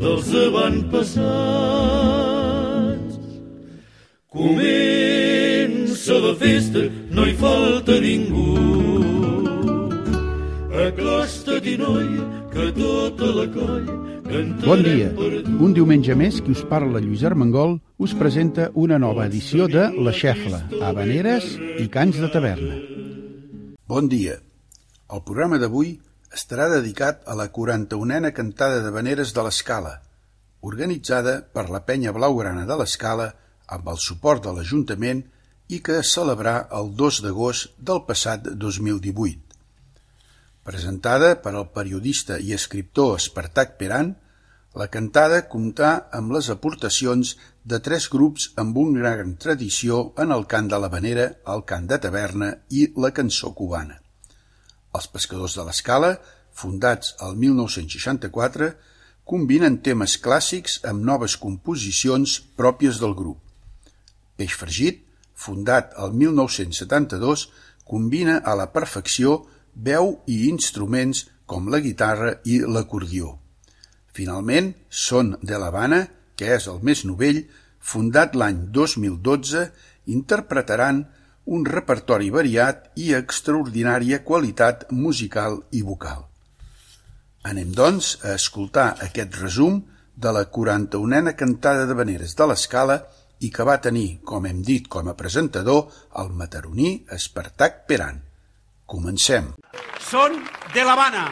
dels avantpassats. Comença la festa, no hi falta ningú. Acosta-t'hi, noia, que tota la colla cantarem Bon dia. Un diumenge més, qui us parla Lluís Armengol us presenta una nova edició de La Xefla, Habaneres i Cants de Taverna. Bon dia. El programa d'avui estarà dedicat a la 41a cantada d'Habaneres de l'Escala, organitzada per la penya blaugrana de l'Escala amb el suport de l'Ajuntament i que es celebrà el 2 d'agost del passat 2018. Presentada per el periodista i escriptor Espartac Peran, la cantada comptà amb les aportacions de tres grups amb una gran tradició en el cant de l'havanera, el cant de taverna i la cançó cubana. Els pescadors de l'escala, fundats el 1964, combinen temes clàssics amb noves composicions pròpies del grup. Peix Fregit, fundat el 1972, combina a la perfecció veu i instruments com la guitarra i l'acordió. Finalment, Son de l'Havana, que és el més novell, fundat l'any 2012, interpretaran un repertori variat i extraordinària qualitat musical i vocal. Anem, doncs, a escoltar aquest resum de la 41a cantada de veneres de l'Escala i que va tenir, com hem dit com a presentador, el mataroní Espartac Peran. Comencem. Son de l'Havana.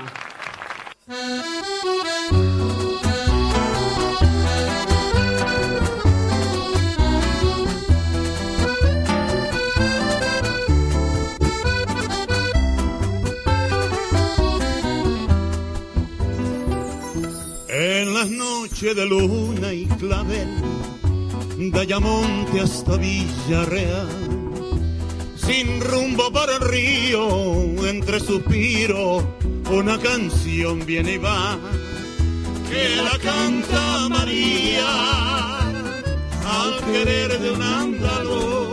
En las noches de luna y clavel, de Ayamonte hasta Villarreal, sin rumbo para el río, entre suspiros, una canción viene y va, que la canta María, al querer de un andaluz.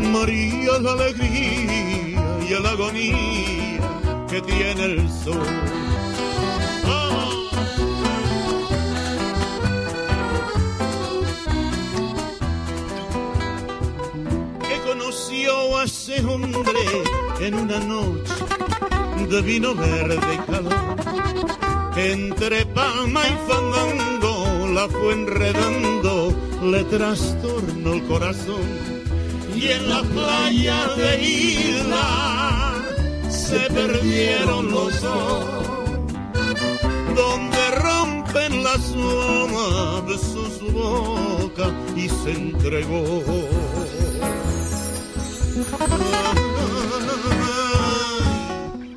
María la alegría y la agonía que tiene el sol. Hombre en una noche de vino verde y calor. Entre palma y fandango la fue enredando, le trastornó el corazón. Y en la playa de Isla se perdieron los dos donde rompen las olas de sus bocas y se entregó.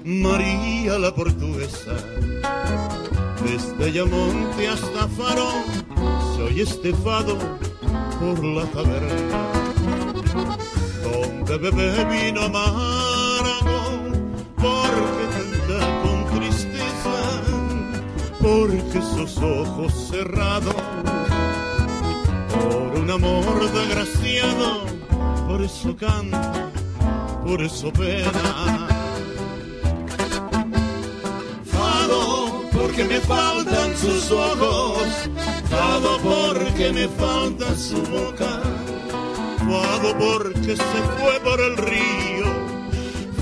María la portuguesa, desde Yamonte hasta Faro, soy estefado por la taberna, donde bebé vino amargo, porque canta con tristeza, porque sus ojos cerrados, por un amor desgraciado, por eso canta, por eso pena. Fado porque me faltan sus ojos, fado porque me falta su boca, fado porque se fue por el río,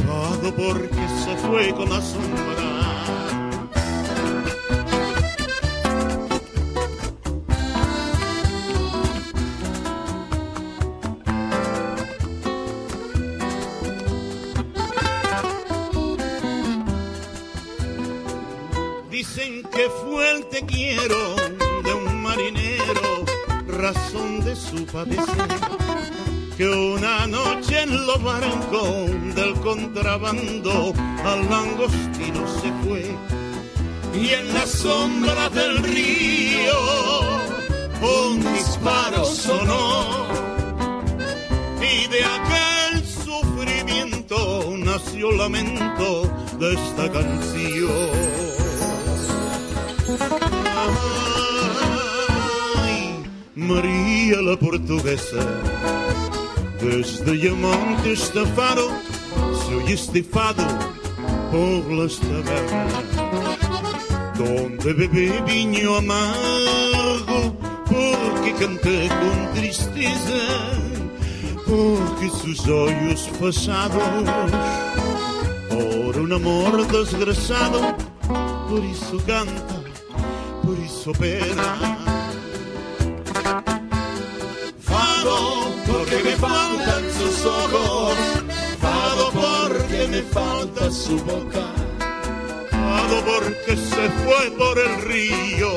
fado porque se fue con la sombra. Que una noche en los barcos del contrabando al langostino se fue y en la sombra del río un disparo sonó y de aquel sufrimiento nació el lamento de esta canción. Ay, María la portuguesa, desde Diamante hasta Faro, se oye este fado por las tabernas, donde bebé viño amargo, porque canté con tristeza, porque sus ojos pasados por un amor desgraciado, por eso canta, por eso pena. Fado porque me falta su boca, fado porque se fue por el río,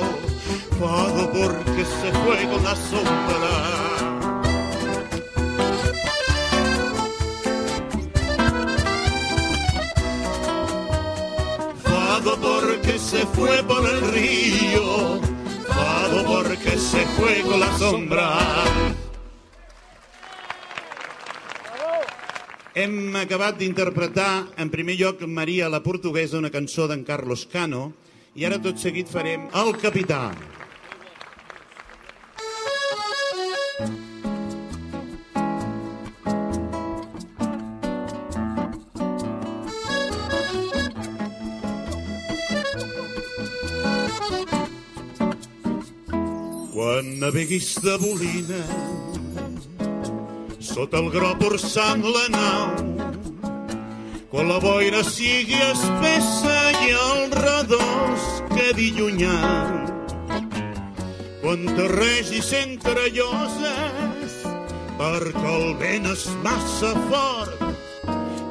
fado porque se fue con la sombra. Fado porque se fue por el río, fado porque se fue con la sombra. Hem acabat d'interpretar, en primer lloc, Maria la Portuguesa, una cançó d'en Carlos Cano, i ara tot seguit farem El Capità. Quan naveguis de bolina sota el gro porçant la nau. Quan la boira sigui espessa i el redós quedi llunyà quan terregis entre lloses perquè el vent és massa fort.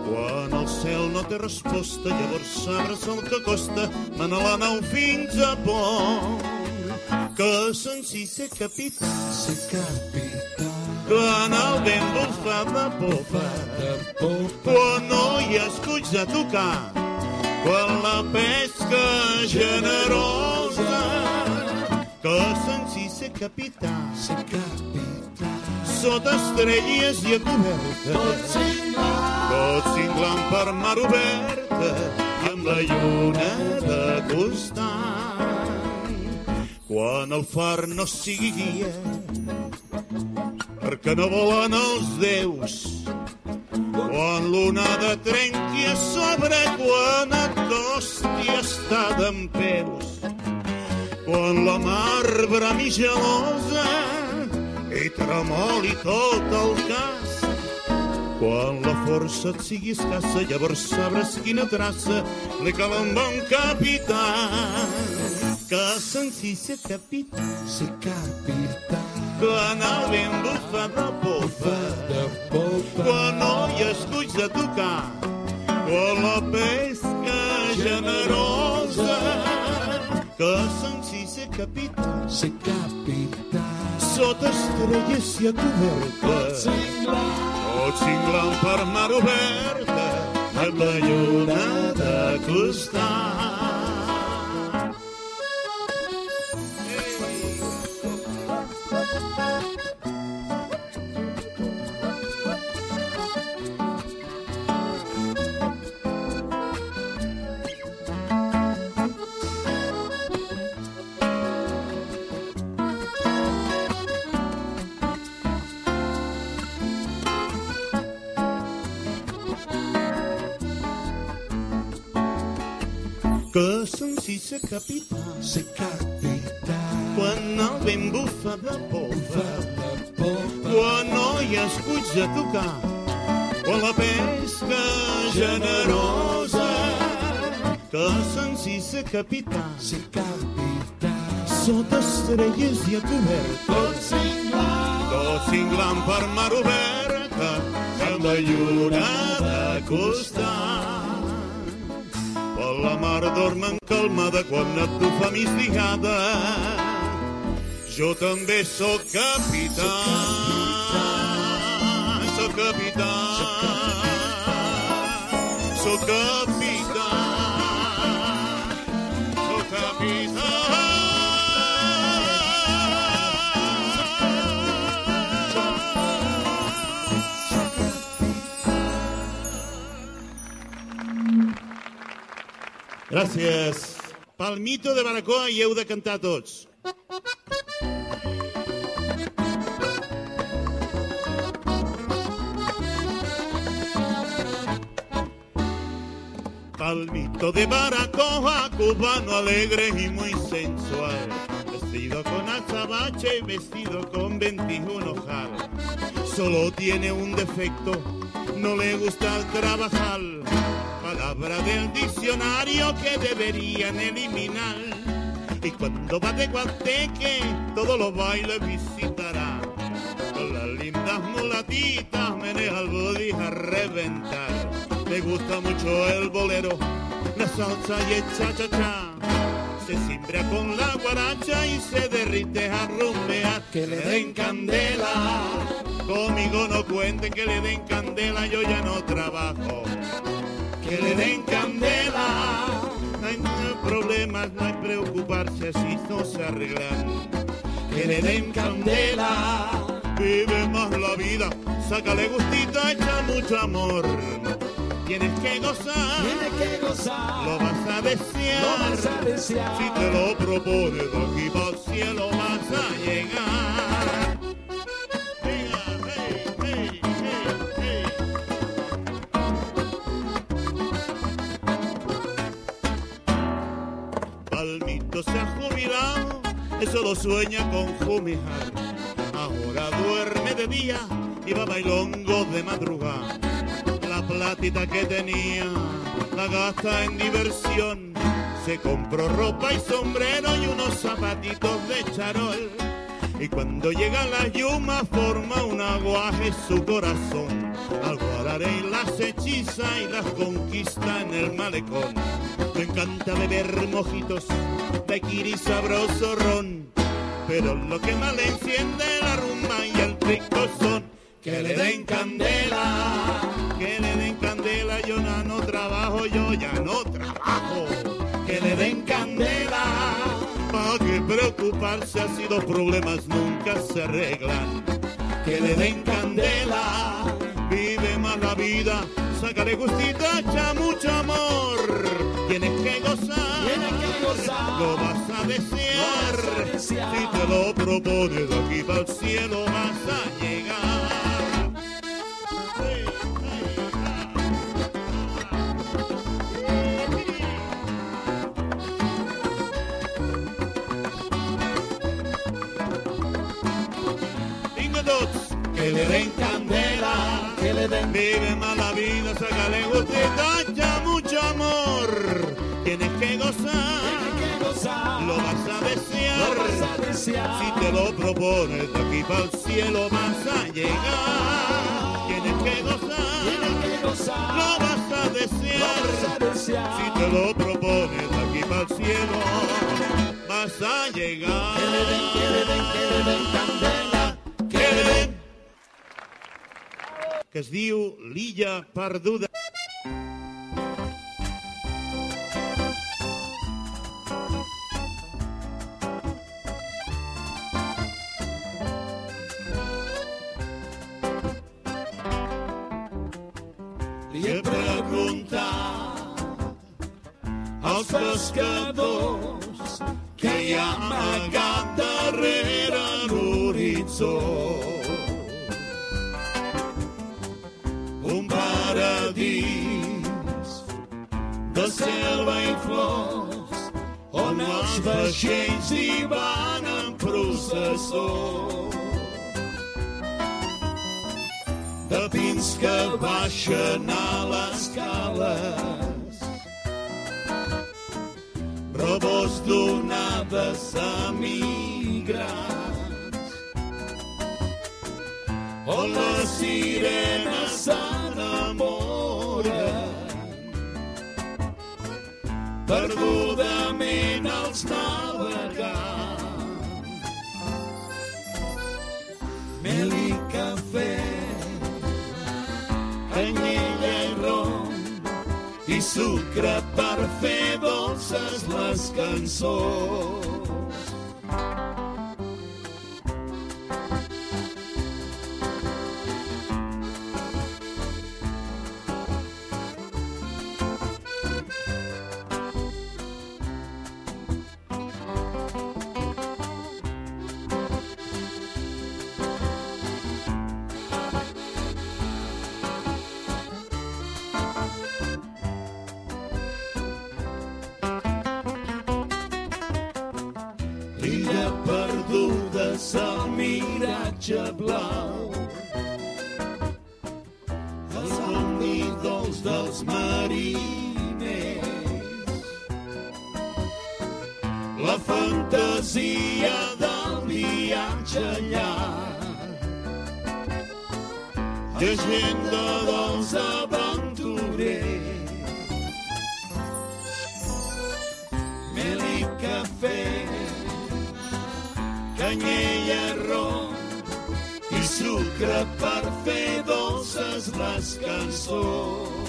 Quan el cel no té resposta llavors sabres el que costa. Manar la nau fins a pont que senci ser capità Se capità quan el vent bufa de popa de popa quan no hi ha esculls a tocar, quan la pesca generosa. Que senci ser capità. Se capità. Sota estrelles i a coberta. Tot cinglant per mar oberta. Amb la lluna de costat. Quan el far no sigui guia perquè no volen els déus. Quan l'onada trenqui a sobre quan et costi estar dempeus quan la mar brami gelosa i tremoli tot el cas. Quan la força et sigui escassa llavors sabràs quina traça li cal a un bon capità. Que senci ser capità Se capità quan el vent bufa de popa de popa quan no hi esculls a tocar, quan la pesca generosa. Que senci ser capità. Se capità. Sota estrelles i a coberta tot cinglant per mar oberta amb la lluna de costat que senci ser capità Se capità quan el vent bufa de popa de popa quan no hi ha esculls a tocar, quan la pesca generosa que senci ser capità Se capità sota estrelles i a coberta tot cinglant per mar oberta amb la lluna de costat la mar dorm calmada quan et bufa migdiada. Jo també sóc capità, sóc capità, sóc capità, Gràcies. Palmito de Baracoa i heu de cantar. Palmito de Baracoa, cubano alegre y muy sensual. Vestido con azabache y vestido con 21 ojal. Solo tiene un defecto, no le gusta trabajar. Palabra del diccionario que deberían eliminar. Y cuando va de Guateque, todos los bailes visitará. Con las lindas mulatitas meneja el body a reventar. Le gusta mucho el bolero, la salsa y el cha-cha-cha. Se cimbra con la guaracha y se derrite a rumbear. Que le den candela. Conmigo no cuenten que le den candela, yo ya no trabajo. Que le den candela. No hay problemas, no hay preocuparse, así no se arreglan. Que le den candela. Vive más la vida, sácale gustito, echa mucho amor. Tienes que gozar, Tiene que gozar. lo vas a desear. Lo vas a desear. Si te lo propones, de aquí para el cielo vas a llegar. Eso lo sueña con fumijar. Ahora duerme de día y va bailongo de madrugada. La platita que tenía la gasta en diversión. Se compró ropa y sombrero y unos zapatitos de charol. Y cuando llega la yuma forma un aguaje su corazón. Al guararé las hechiza y las conquista en el malecón. Le encanta beber mojitos, y sabroso ron. Pero lo que más le enciende la rumba y el rico son que le den candela, que le den candela, yo ya no trabajo, yo ya no trabajo, que le den candela, para que preocuparse así los problemas nunca se arreglan, que le den candela, la vida, sácale gustito, echa mucho amor, tienes que gozar, Tienes que gozar. lo vas a desear, vas a desear. si te lo propones de aquí para el cielo vas a llegar. Que le den Vive más la vida, sácale gustito, ya mucho amor. Tienes que gozar, Tiene que gozar. lo vas a desear. Lo vas a desear. Si te lo propones, de aquí para el cielo vas a llegar. Tienes que gozar, Tiene que gozar. lo vas a Lo vas a desear. desear. Si te lo propones, de aquí para el cielo vas a llegar. Que es diu L'Illa Perduda. Li he preguntat als pescadors que hi ha amagat darrere l'horitzó. Selva i flors on els vaixells hi van en processó. De pins que baixen a les cales robos donades a migrants on les sirenes s'enamoren perdudament els navegants. Mel i cafè, canyella i rom, i sucre per fer dolces les cançons. Somnidors dels mariners. La fantasia del viatge llarg. Llegenda dels aventurers. I cafè, canyella, rom i sucre per fer dolces les cançons.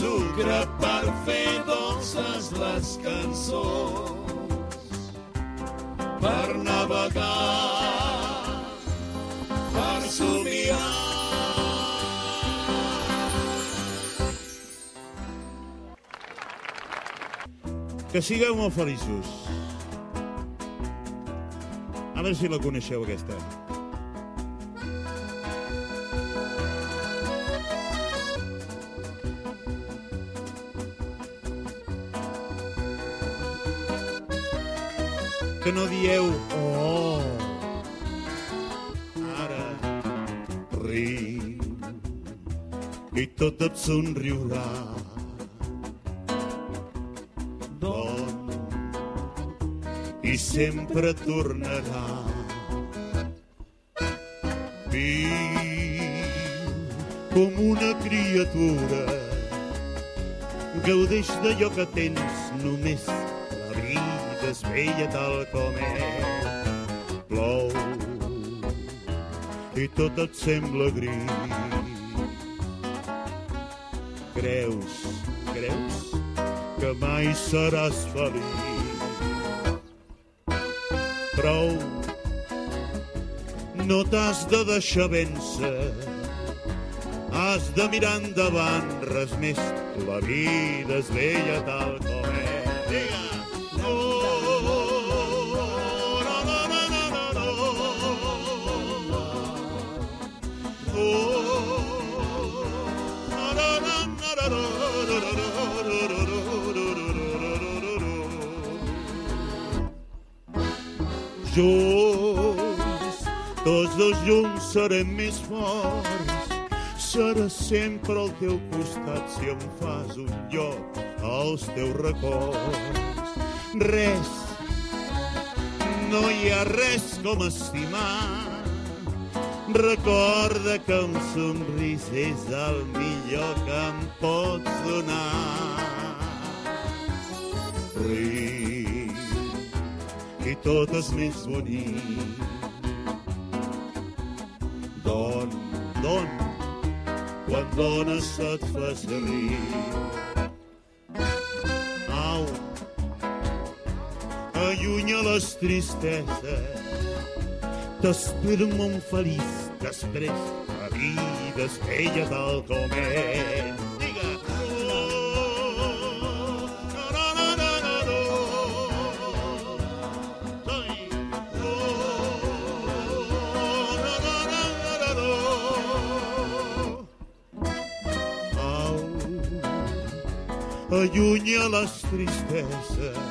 Sucre per fer dolces les cançons. Per navegar, per somiar, Que sigueu molt feliços. A veure si la coneixeu, aquesta. Dieu, oh, ara riu i tot et somriurà. Don, i sempre tornarà. Viu com una criatura, gaudeix d'allò que tens només. És bella tal com és. Plou i tot et sembla gris. Creus, creus que mai seràs feliç. Prou, no t'has de deixar vèncer, has de mirar endavant, res més. La vida és bella tal com Junts, tots dos junts serem més forts. Serà sempre al teu costat si em fas un lloc als teus records. Res, no hi ha res com estimar. Recorda que un somrís és el millor que em pots donar. Tot és més bonic. Don, don, quan dones et fas riure. Au, allunya les tristeses, t'espero molt feliç després. La vida és bella tal com és. Allunya les tristeses,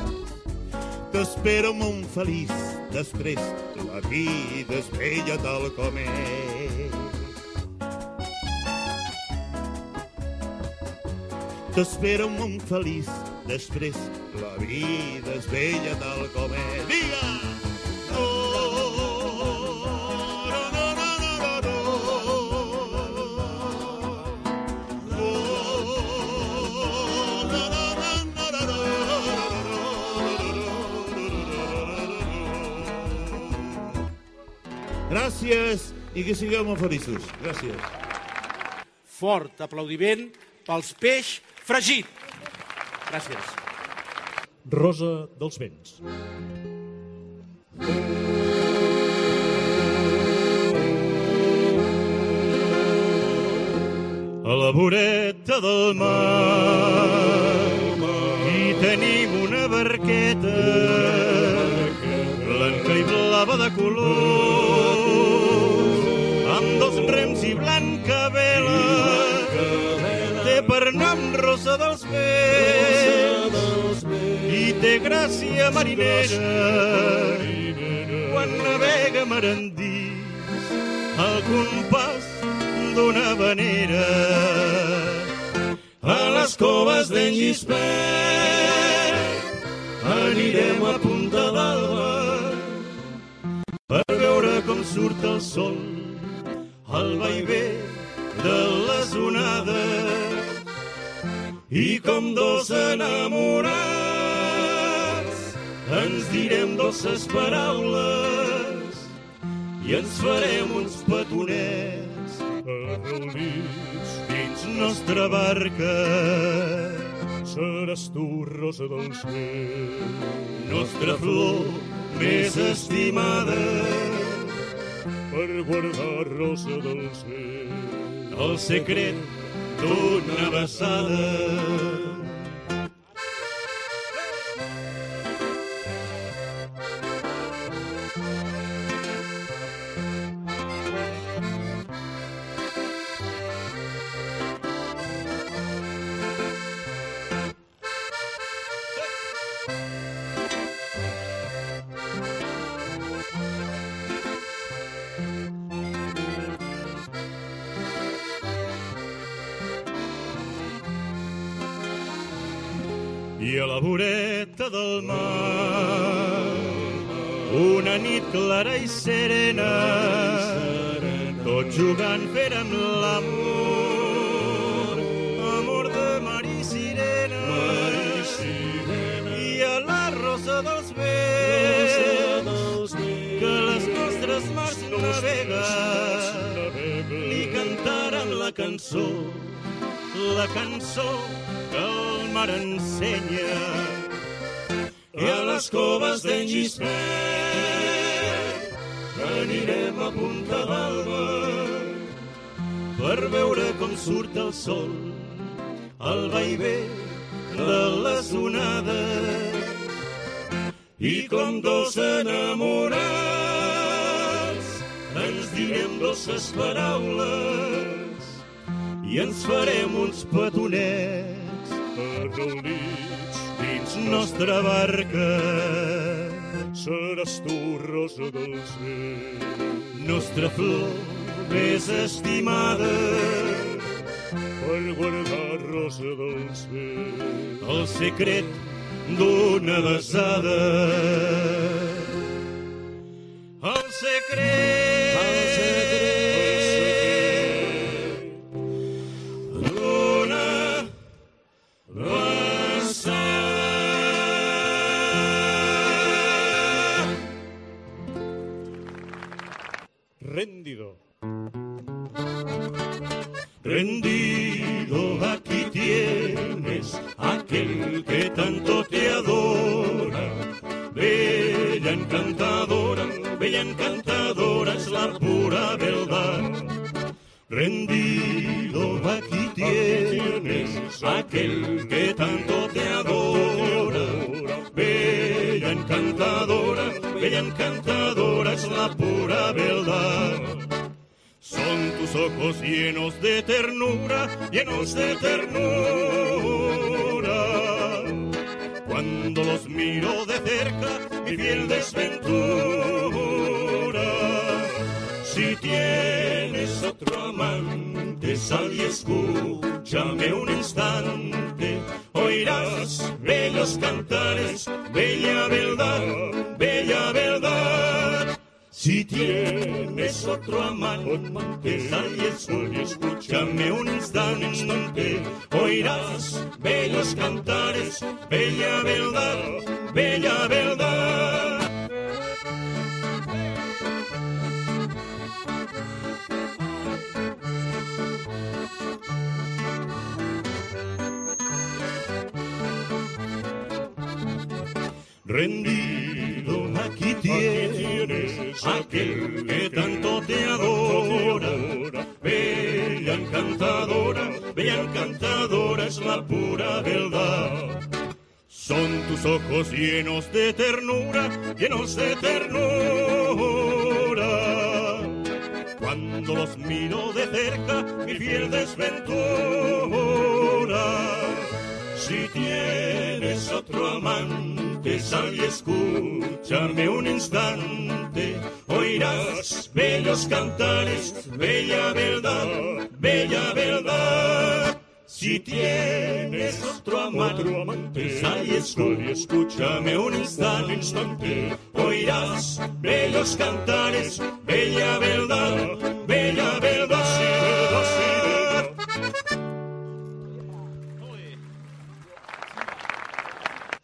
t'espero molt feliç després. La vida és bella tal com és. T'espero molt feliç després. La vida és bella tal com és. Digue! Gràcies i que sigueu molt feliços. Gràcies. Fort aplaudiment pels peix fregit. Gràcies. Rosa dels Vents. A la voreta del mar hi tenim una barqueta blava de color. Amb dos rems i blanca vela. Té per nom Rosa dels Vents i té gràcia marinera. Quan navega mar endins al compàs d'una vanera a les coves d'en Gispert anirem a Punta com surt el sol al vaivé de les onades i com dos enamorats ens direm dolces paraules i ens farem uns petonets reunits dins nostra barca. Seràs tu, rosa dels vents. Nostra flor més estimada. Per guardar rosa dels vents. El secret d'una vessada. Una nit clara i serena, tot jugant fèrem l'amor, amor de mar i sirena, i a la rosa dels vents, que les nostres mars naveguen, li cantaran la cançó, la cançó que el mar ensenya. Les coves d'en Gispert. Anirem a Punta d'Alba per veure com surt el sol al vaivé de les onades. I com dos enamorats ens direm dolces paraules i ens farem uns petonets. Reunits dins nostra barca. seràs tu, rosa dels vents. Nostra flor més estimada, Per guardar rosa dels vents. el secret d'una besada. El secret Rendido. De ternura, llenos de ternura. Son tus ojos llenos de ternura, llenos de ternura. Cuando los miro de cerca, mi fiel desventura. Si tienes otro amante, sal y escúchame un instante. Oirás bellos cantares, bella verdad, bella verdad. Si tienes otro amante, otro amante sal y escúchame un instante, instante. Oirás bellos cantares, bella verdad, bella verdad. Sí, verdad, sí, verdad.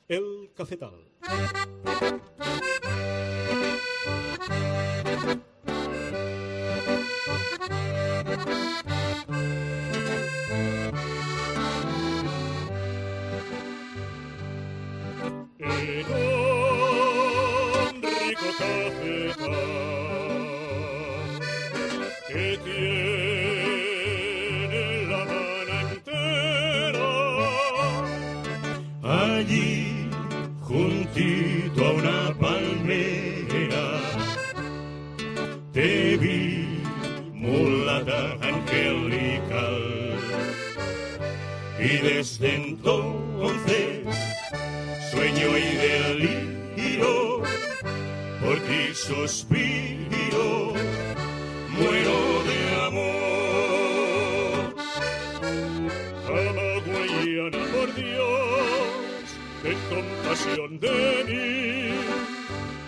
El cafetal. Suspiro, muero de amor. Camagüeyana, por Dios, ten compasión de mí,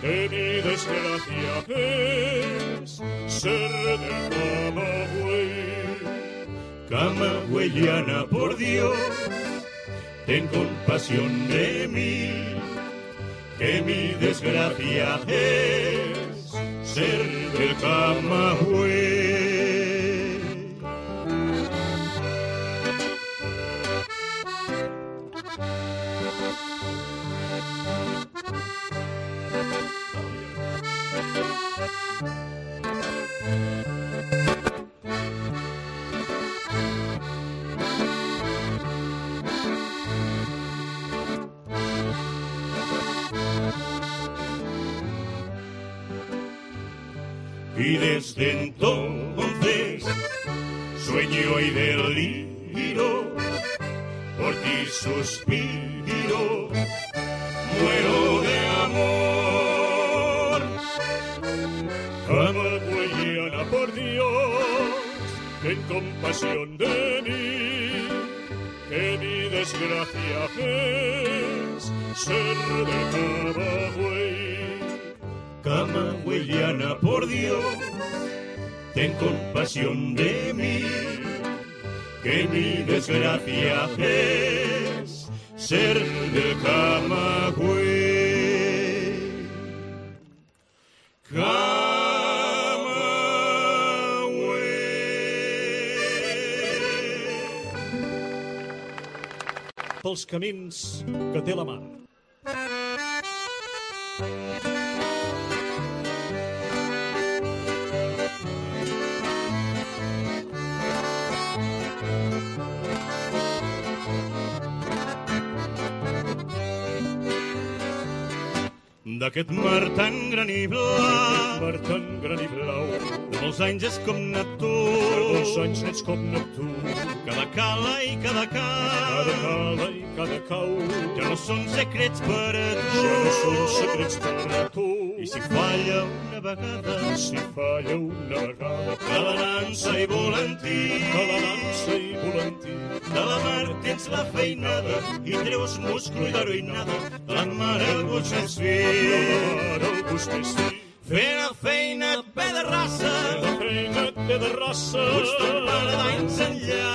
que mi desgracia es ser de Camagüey. Camagüeyana, por Dios, ten compasión de mí, que mi desgracia es ser del Camagüey. Ser del Camagüey. Camagüey. Pels camins que té la mar. D'aquest mar tan gran i blau, Mar tan gran i blau, de molts anys és com Neptú, els anys ets com Neptú. cada cala i cada Cada cau, cala i cada cau, ja no són secrets per a tu. ja no són secrets per a tu. I si falla una vegada, si falla una vegada, de la nansa i volantí, que la dansa i volantí, de la mar tens la feinada i treus musclo i d'heroïnada, de la mar el goig més fi. Fi. Fent la feina a pe de raça, La feina et té de raça, ton pare d'anys enllà.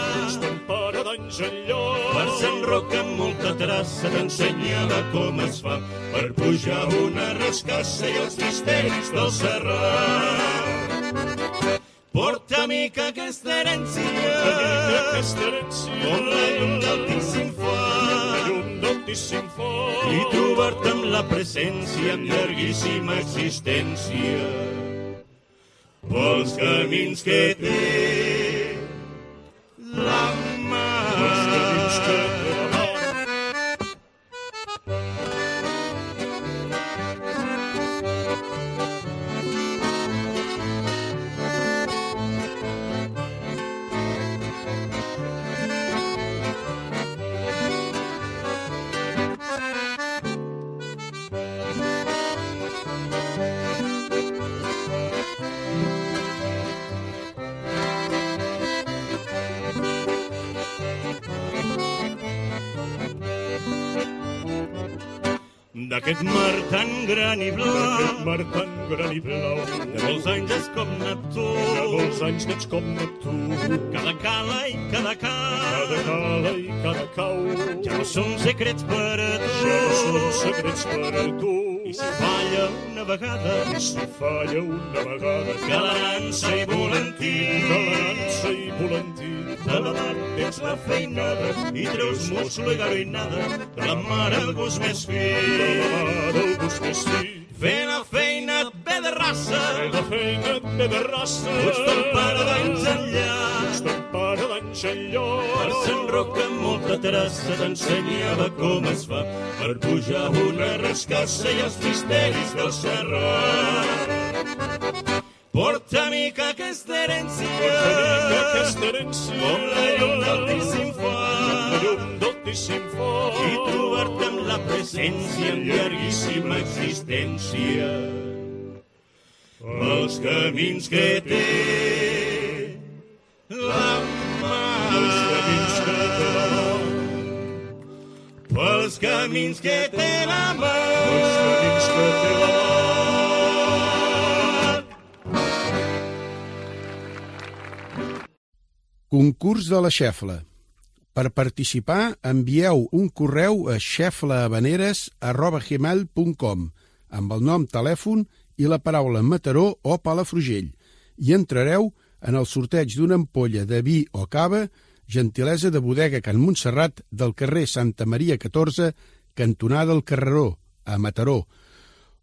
ton pare d'anys enllà. Per Sant Roc amb molta traça t'ensenyava com es fa per pujar una rascassa i els misteris del Serrat. Porta mica aquesta herència, Aquesta herència, com la llum la far, d'altíssim fort. I trobar-te amb la presència en llarguíssima existència pels camins que té D'aquest mar tan gran i blau, Aquest mar tan gran i blau, de molts anys és com Neptú. de molts anys n'ets com Neptú. Cada cala i cada Cada cau, cala i cada cau, ja no són secrets per a ja no són tu. secrets per a tu. I si falla una vegada, I si falla una vegada, nansa i volantí, nansa i volantí, de la mar tens la feinada i treus musclo i garoinada de la mar el gust més de la fi. mar el gust més fi. Fent la feina et ve de raça, Fer la feina et ve de raça, pots ton pare d'anys enllà. Ton pare d'anys enllà. Per Sant Roc amb molta traça t'ensenyava com es fa per pujar una rascassa i els misteris del serrat. Porta mica aquesta herència, Mica aquesta herència, com la llum d'altíssim llum d'altíssim fort. i trobar-te amb la presència en llarguíssima existència. Els camins que té la mà. Els camins que té la mà, pels camins que té la mà. Concurs de la xefla. Per participar, envieu un correu a xeflahabaneres.gmail.com amb el nom, telèfon i la paraula Mataró o Palafrugell i entrareu en el sorteig d'una ampolla de vi o cava, gentilesa de bodega Can Montserrat del carrer Santa Maria 14, cantonada del Carreró, a Mataró,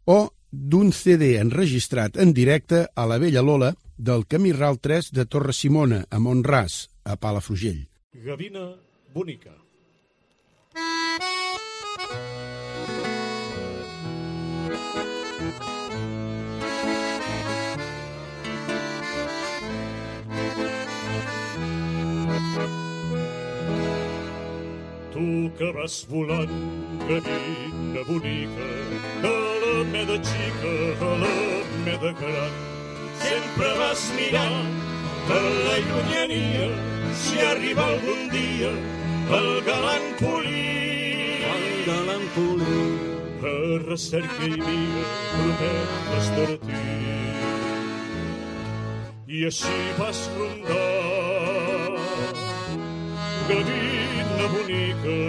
o d'un CD enregistrat en directe a la Vella Lola del Camí Ral 3 de Torre Simona, a Montràs, a Palafrugell. Gavina bonica. Tu que vas volant, gavina bonica, de la meva xica a la meva gran, Sempre vas mirant per la llunyania si arriba algun dia el galant polit. El galant polit. per recerca i via promet l'estartí. I així vas rondar, gavina bonica,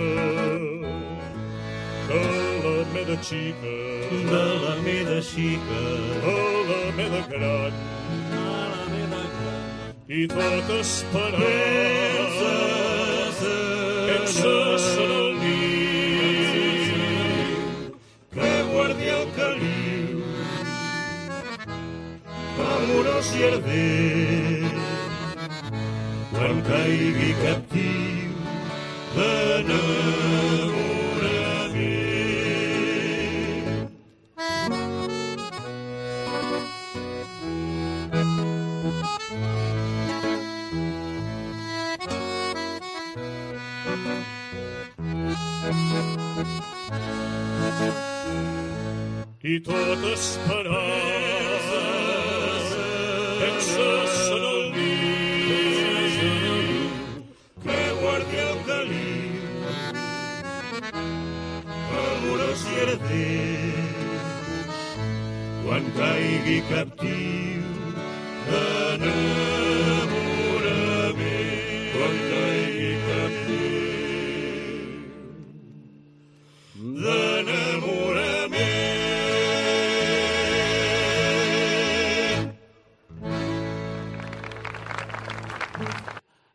de meva xica, De la meva xica, a la meva gran, a la meva gran. i tot esperant, penses en el niu, que guardi el caliu amorós i ardent. Quan caigui captiu d'enamorament i tot esperant, penses en el niu, que guardi el caliu amorós i ardent quan caigui captiu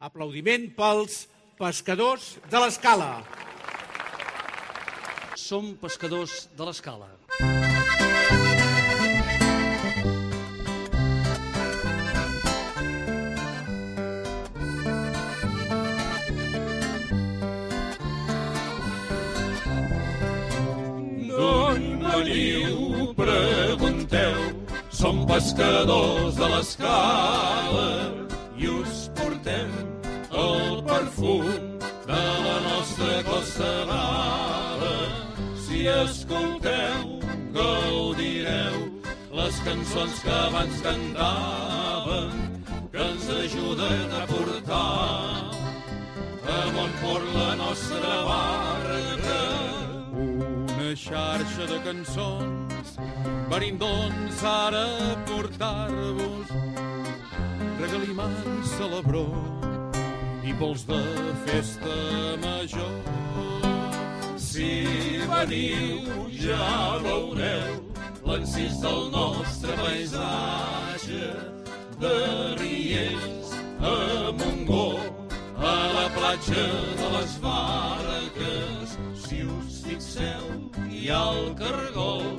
Aplaudiment pels pescadors de l'escala. som pescadors de l'escala. D'on veniu, pregunteu, som pescadors de l'escala el perfum de la nostra costa brava. Si escolteu, gaudireu les cançons que abans cantàvem, que ens ajuden a portar a Montfort la nostra barca. Una xarxa de cançons venim doncs ara a portar-vos regalimant celebró i pols de festa major. Si veniu ja veureu l'encís del nostre paisatge de Riells a Montgó a la platja de les Barques si us fixeu hi ha el cargol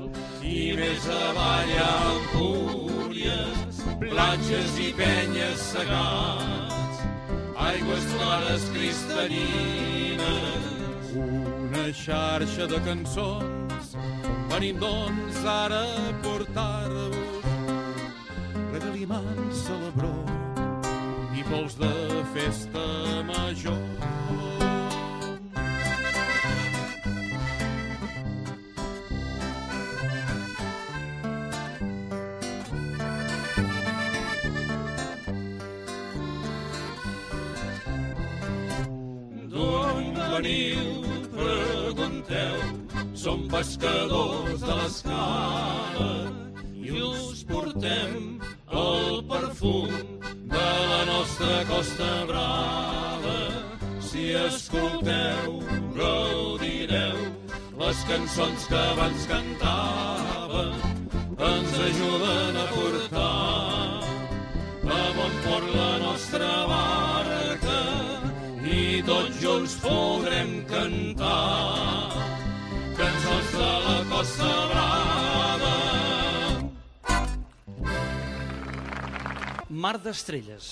i més avall ha Empúries platges i penyes segats aigües clares cristal·lines. Una xarxa de cançons. Venim doncs ara a portar-vos. Regalimant celebró i pols de festa major. Veniu, pregunteu, som pescadors de l'escala i us portem el perfum de la nostra costa brava. Si escolteu, gaudireu les cançons que abans cantàvem, ens ajuden a portar tots junts podrem cantar cançons de la Costa Brava. Mar d'estrelles.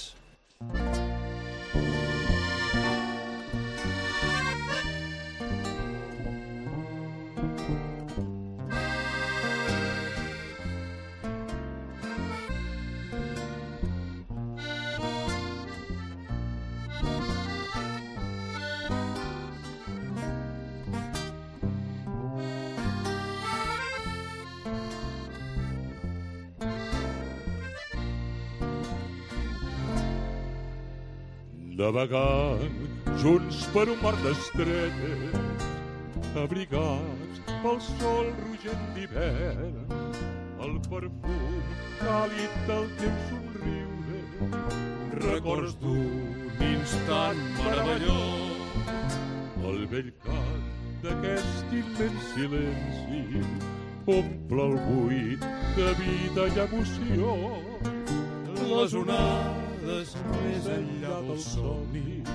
Navegant junts per un mar d'estrelles, abrigats pel sol rogent d'hivern, el perfum càlid del teu somriure, records d'un instant meravellós, el vell cant d'aquest immens silenci omple el buit de vida i emoció. Les onades més enllà dels somnis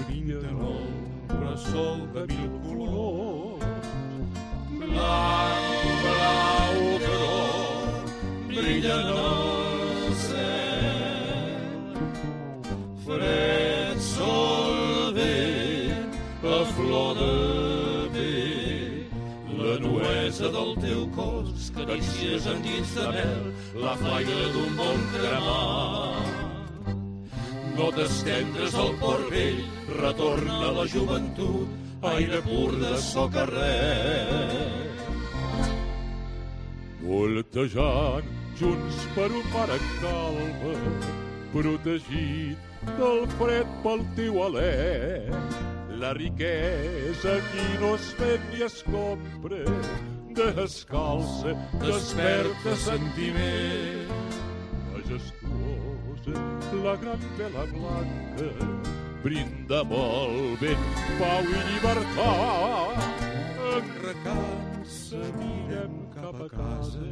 brillen el bressol de mil colors. Blau, blau, però brillen al cel. Fred sol vent a flor de la del teu cos carícies endins de mel, la flaire d'un bon cremar. Notes tendres al port vell, retorna la joventut, aire pur de socarrer. Voltejant junts per un mar en calma, protegit del fred pel teu alè. La riquesa aquí no es ven ni es compra, descalça, desperta sentiment. La gran vela blanca, brinda molt ben pau i llibertat. En recança mirem cap a casa,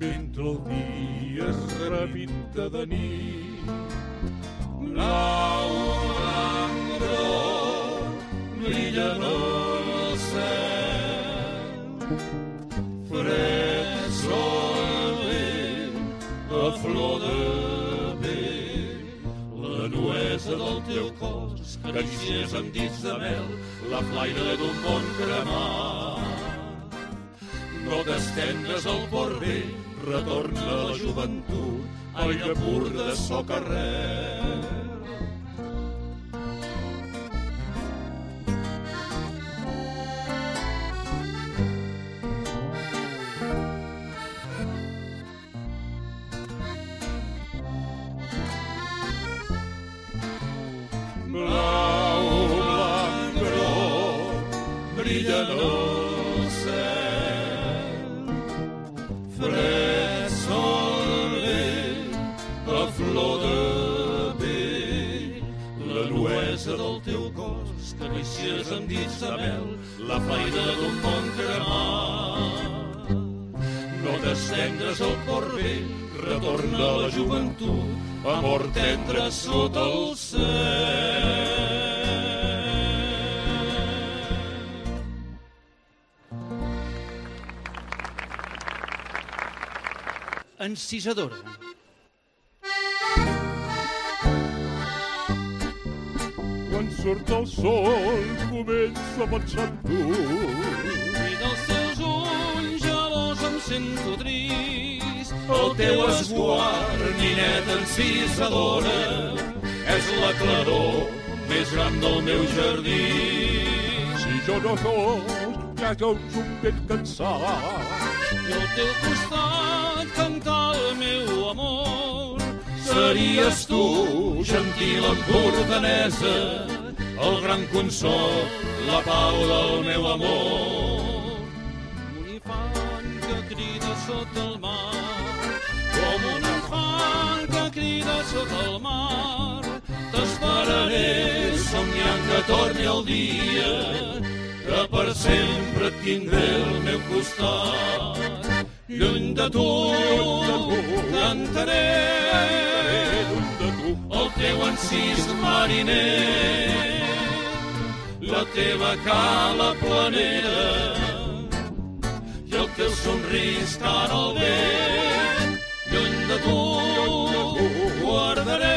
mentre el dia es repinta de nit. Blau, blanc, gros, brillen rosa del teu cos, caricies amb dits de mel, la flaire d'un món cremat. No t'estendres al cor bé, retorna a la joventut, aire pur de socarrer. Carícies amb dits de mel, la flaire d'un món cremat. No t'estendres al cor vell, retorna a la joventut, amor tendre sota el cel. Encisadora. Surt el sol, comença en tu. I dels teus ulls gelós em sento trist. El teu esguard, nineta encisadora, és la claror més gran del meu jardí. Si jo no fos, ja ets un ben cansat. I al teu costat cantar el meu amor series tu, gentil empordanesa, el gran consol, la pau del meu amor. Un infant que crida sota el mar, com un infant que crida sota el mar, t'esperaré somiant que torni el dia, que per sempre tindré al meu costat. Lluny de tu, cantaré, el teu encís mariner la teva cala planera i el teu somrís cara al vent. Lluny de tu guardaré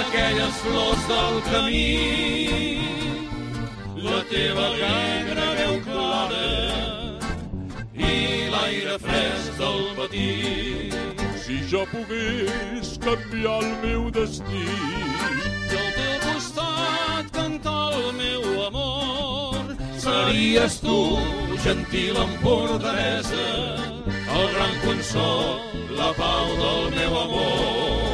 aquelles flors del camí, la teva alegre veu clara i l'aire fresc del matí. Si jo pogués canviar el meu destí i series tu, gentil empordanesa, el gran consol, la pau del meu amor.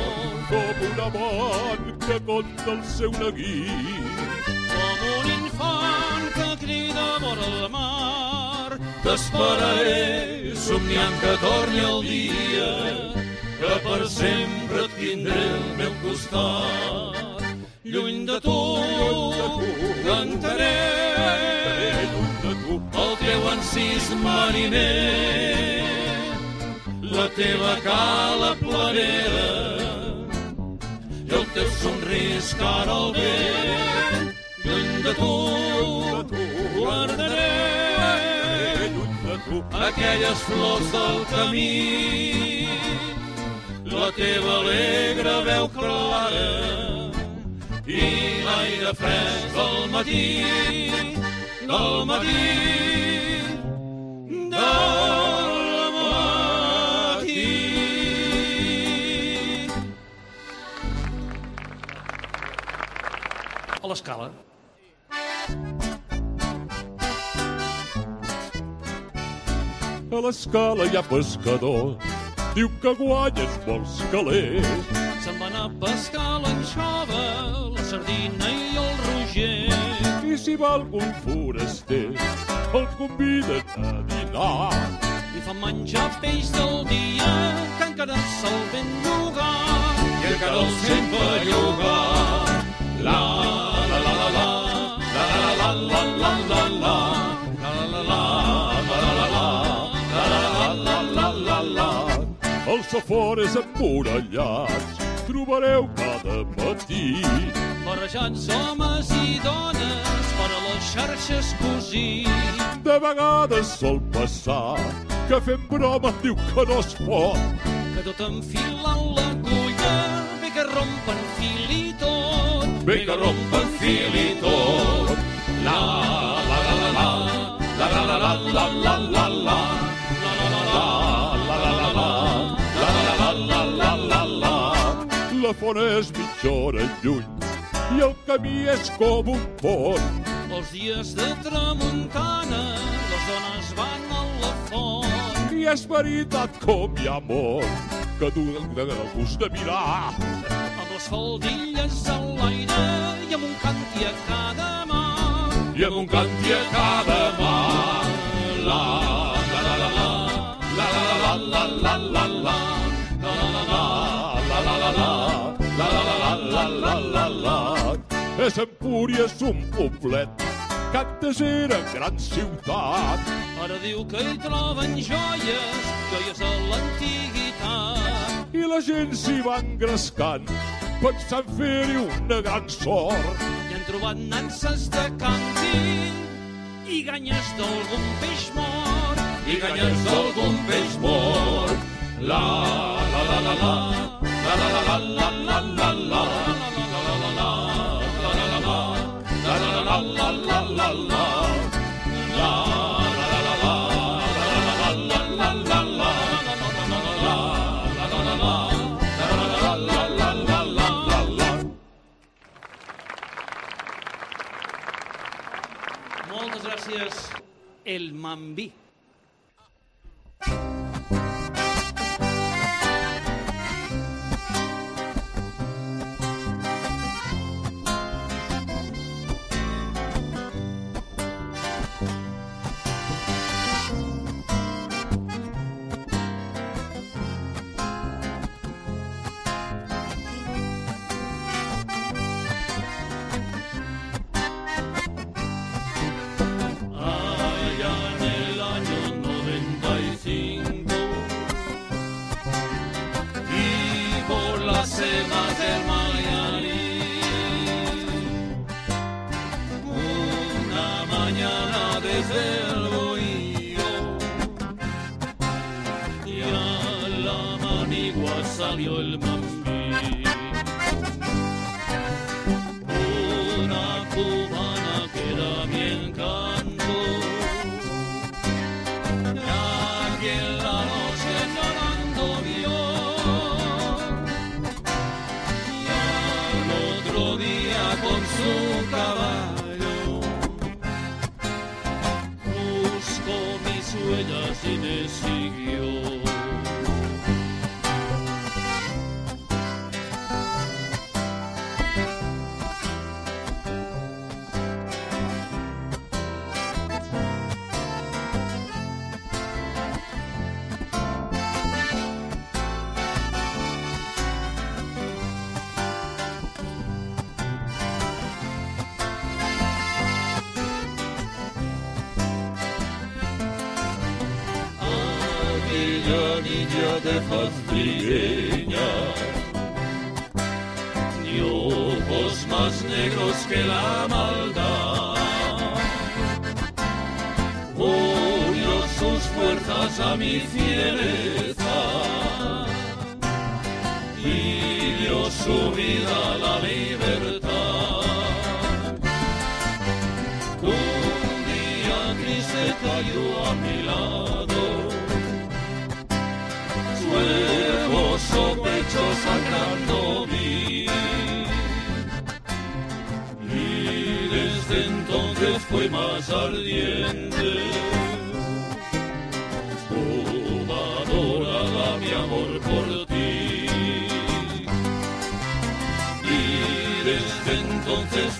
Com un amant que conta el seu neguit, com un infant que crida vora el mar, t'esperaré somniant que torni el dia, que per sempre et tindré al meu costat. Lluny de tu, cantaré el teu encís mariner, la teva cala planera i el teu somrís cara al vent. Lluny de tu, guardaré aquelles flors del camí. La teva alegre veu clara i l'aire fresc del matí, del matí, del matí. A l'escala. A l'escala hi ha pescador, diu que guanyes molts calés. Se'n van a pescar l'anxova, la sardina i el roger. I si va algun foraster, el conviden a dinar. I fan menjar peix del dia, que encara se'l ben llogar. I encara el sent bellugar. La, la, la, la, la, la, la, la, la, la, la, la, la, la, la, Els afores emmurallats trobareu cada matí. Barrejats homes i dones per a les xarxes cosir. De vegades sol passar que fem broma diu que no es pot. Que tot enfilant l'agulla, bé que rompen fil i tot. ve que rompa el fil i tot. La, la, la, la, la, la, la, la, la, la, la, la, la, la font és mitja hora lluny i el camí és com un pont. Els dies de tramuntana les dones van a la font. I és veritat com hi ha amor que du el gust de mirar. Amb les faldilles a l'aire i amb un canti a cada mà. I amb un canti a cada mà. La, la, la, És Empúries un poblet que antes era gran ciutat. Ara diu que hi troben joies, joies de l'antiguitat. I la gent s'hi va engrescant, pensant fer-hi una gran sort. I han trobat nanses de càntir i ganyes d'algun peix mort. I ganyes d'algun peix mort. La, la, la, la, la, la, la, la, la, la, la, la, la. la la la la la Moltes gràcies. El Mambí.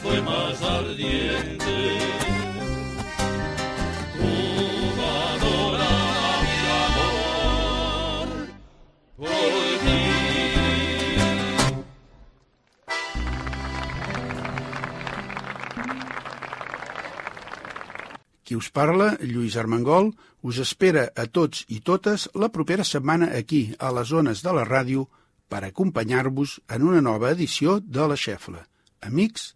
Fue más ardiente. Amor por ti. Qui us parla, Lluís Armengol, us espera a tots i totes la propera setmana aquí, a les zones de la ràdio, per acompanyar-vos en una nova edició de La Xefla. Amics,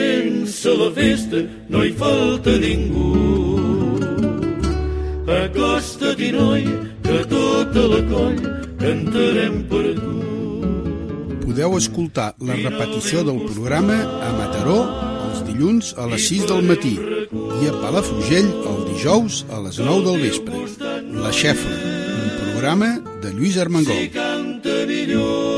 Comença la festa, no hi falta ningú. Acosta't-hi, noi, que tota la coll cantarem per tu. Podeu escoltar la repetició del programa a Mataró els dilluns a les 6 del matí i a Palafrugell el dijous a les 9 del vespre. La Xefla, un programa de Lluís Armengol. Si canta millor